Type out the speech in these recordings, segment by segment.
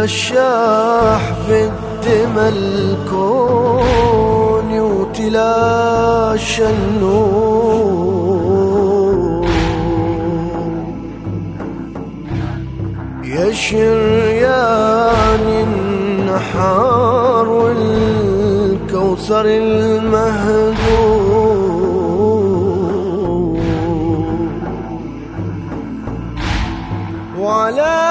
توشاح بالدم الكون وتلاشى النور. يا شريان النحار والكوثر المهدور وعلى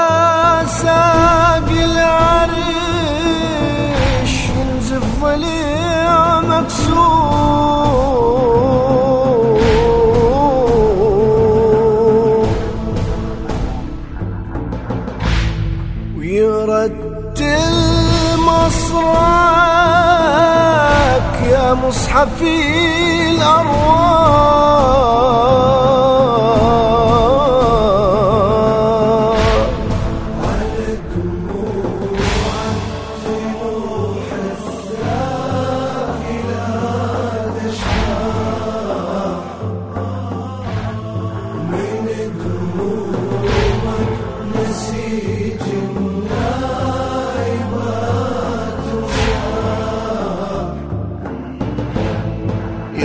مصرعك يا مصحفي الأرواح.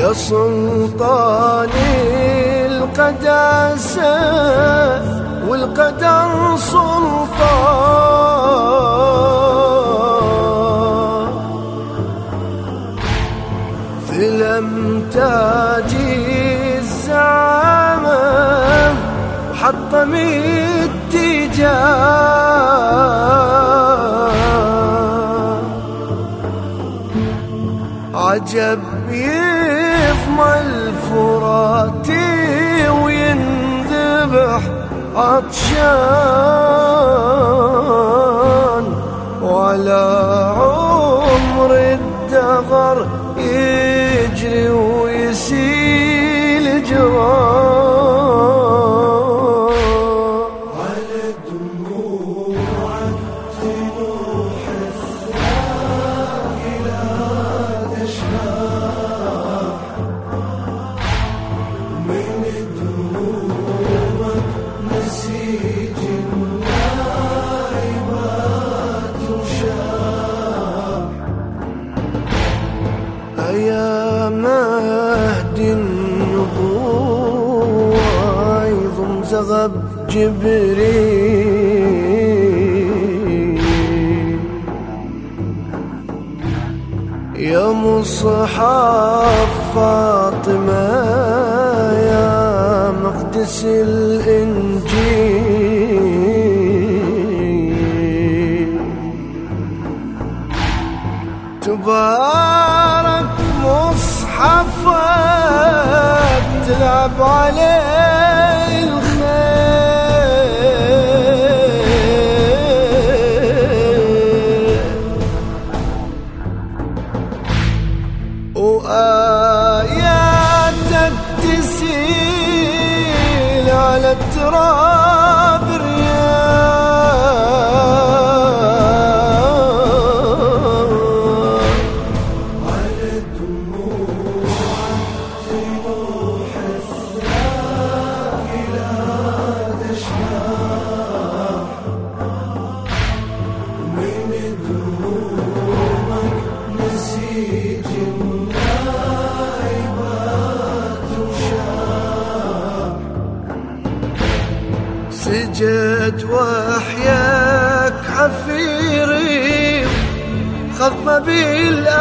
يا سلطان القداسة والقدر سلطان. في الأمتاج الزعامة حطم التجاه عجب عطشان وعلى عمر الدهر يجري زغب جبريل. يا مصحف فاطمة يا مقدس الإنجيل. تبارك مصحفك تلعب عليه Kara سجد وحياك حفيري خف بالآيات.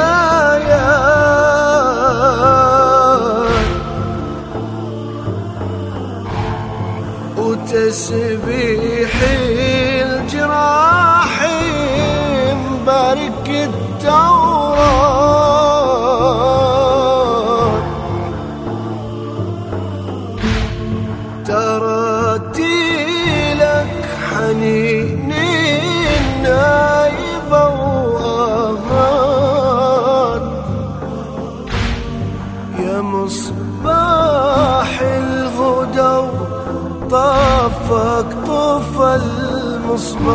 وتسبيح الجراح مبارك التوراة طافك طف المصباح.